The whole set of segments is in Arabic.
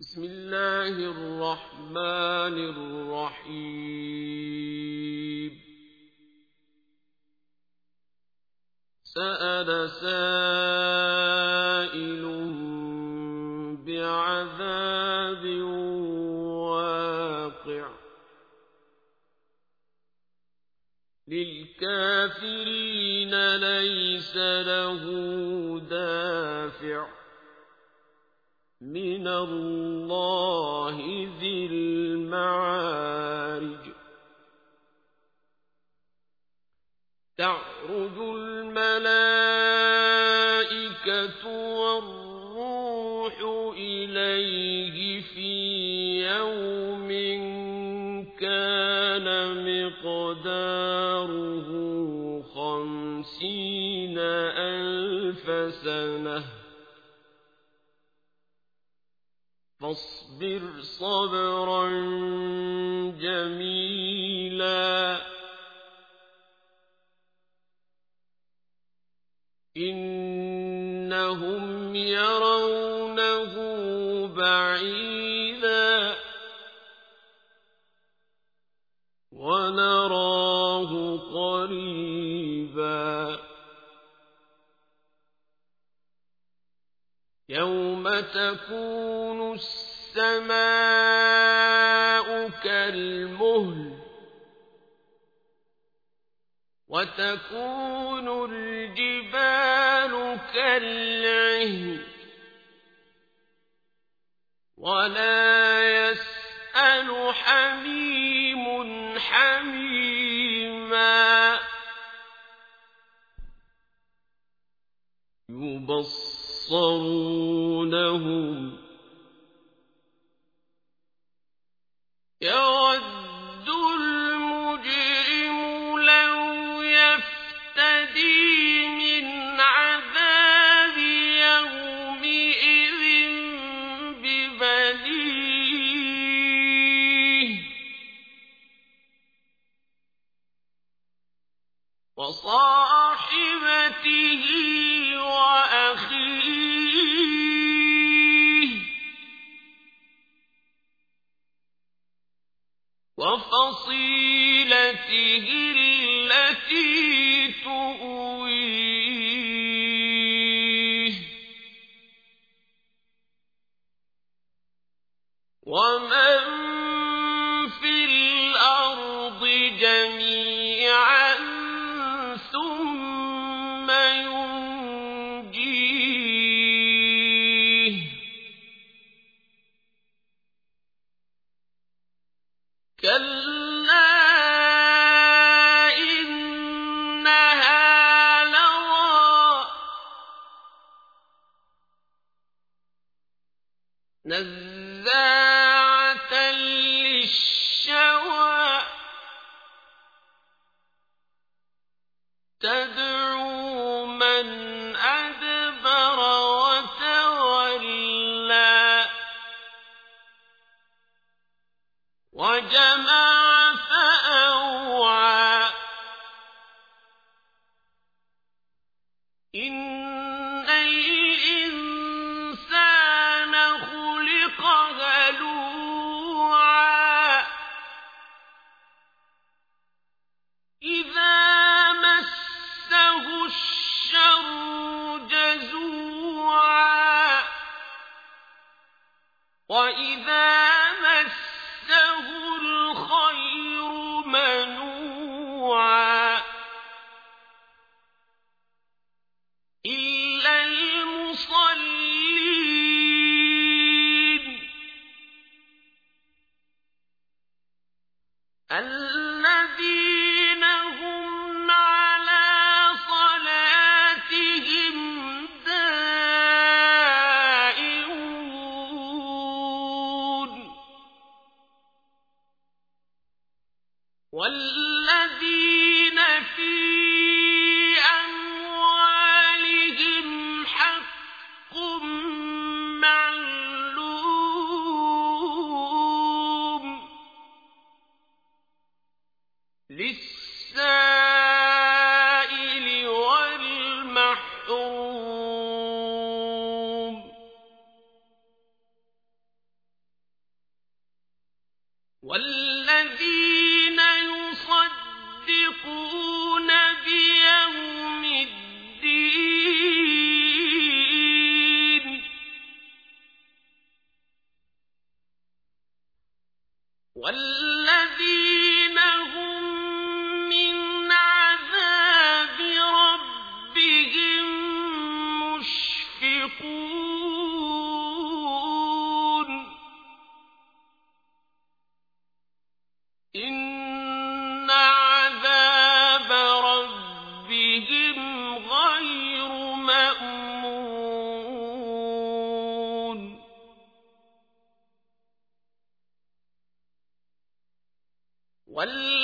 بسم الله الرحمن الرحيم. سأل سائل بعذاب واقع. للكافرين ليس له دافع. من الله ذي المعارج. تعرج الملائكة فاصبر صبرا جميلا. إنهم يرونه بعيدا. ونراه قريبا. يوم تكون السماء كالمهل وتكون الجبال كالعهن ولا يسأل حميم حميما يبصرونهم وصاحبته وأخيه. وفصيلته التي تؤويه. ومن كلا إنها نزاعة للشوى وإذا مسه الخير والذين والذين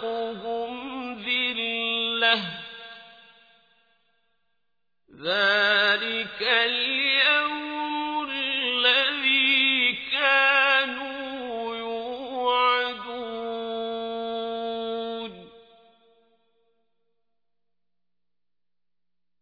ترهقهم ذلة.